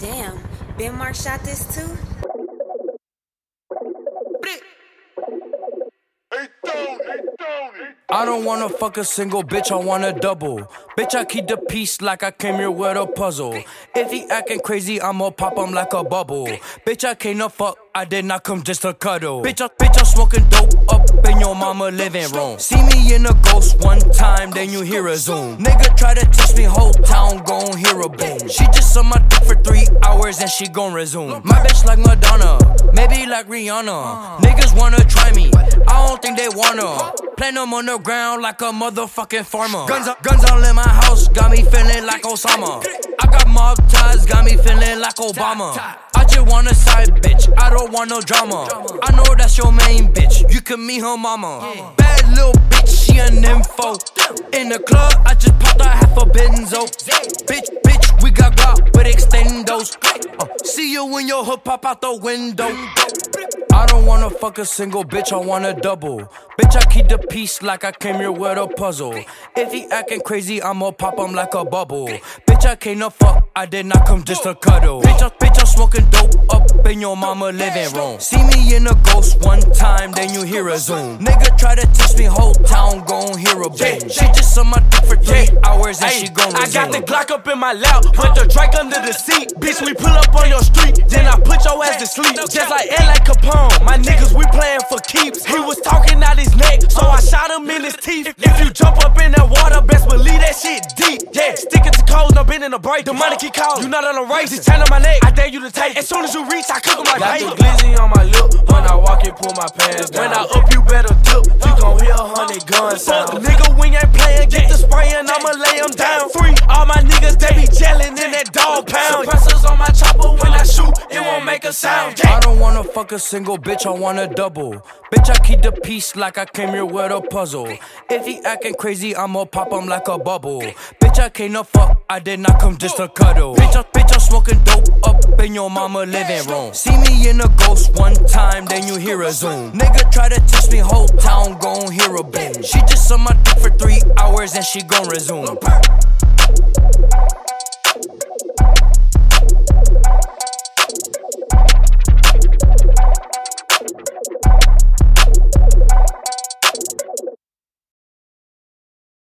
Damn, Ben Mark shot this too? I don't wanna fuck a single bitch, I wanna double. Bitch, I keep the peace like I came here with a puzzle. If he acting crazy, I'ma pop him like a bubble. Bitch, I came to fuck, I did not come just to cuddle. Bitch, I, bitch, I'm smoking dope up in your mama living room. See me in a ghost one time, then you hear a zoom. Nigga try to test me, whole town gon' hear a boom. She just on my dick for three hours and she gon' resume. My bitch like Madonna, maybe like Rihanna. Niggas wanna try me, I don't think they wanna. Plant them on the ground like a motherfucking farmer. Guns, guns all in my house, got me feeling like Osama. I got mob ties, got me feeling like Obama. I just want a side bitch, I don't want no drama. I know that's your main bitch, you can meet her mama. Bad little bitch, she an info. In the club, I just popped out half a benzo. Bitch, bitch, we got guap with extendos. Uh, see you when your hood pop out the window. I don't wanna fuck a single bitch, I wanna double. Bitch, I keep the peace like I came here with a puzzle. If he acting crazy, I'ma pop him like a bubble. Bitch, I came to fuck, I did not come just to cuddle. Bitch, I, bitch, I'm smoking dope up in your mama living room. See me in a ghost one time, then you hear a zoom. Nigga try to test me, whole town gon' hear a boom. She just on my dick for three hours and she gon' I got the Glock up in my lap, put the Drake under the seat. Bitch, we pull up on your street, then I put your ass to sleep. Just like Al Capone, my niggas, we playing for keeps. He was talking out his neck, so I shot him in his teeth. If you jump up in that water, best believe that shit deep. Yeah, sticking to codes, no bending a break. The money keep calling, you not on a race, it's on my neck. I dare you to take. As soon as you reach, I cook on my Got the glizzy on my lip when I walk and pull my pants down. When I up, you better dip. you gon' hear a hundred guns Fuck, sounds. nigga, we ain't playing. Get the spray and I'ma lay lay 'em down. Free. Pound. On my chopper when I shoot, it won't make a sound. I don't wanna fuck a single bitch, I wanna double. Bitch, I keep the peace like I came here with a puzzle. If he acting crazy, I'ma pop him like a bubble. Bitch, I came to fuck, I did not come just to cuddle. Bitch, I, bitch, I'm smoking dope up in your mama living room. See me in a ghost one time, then you hear a zoom. Nigga try to test me, whole town gon' hear a boom. She just on my dick for three hours and she gon' resume.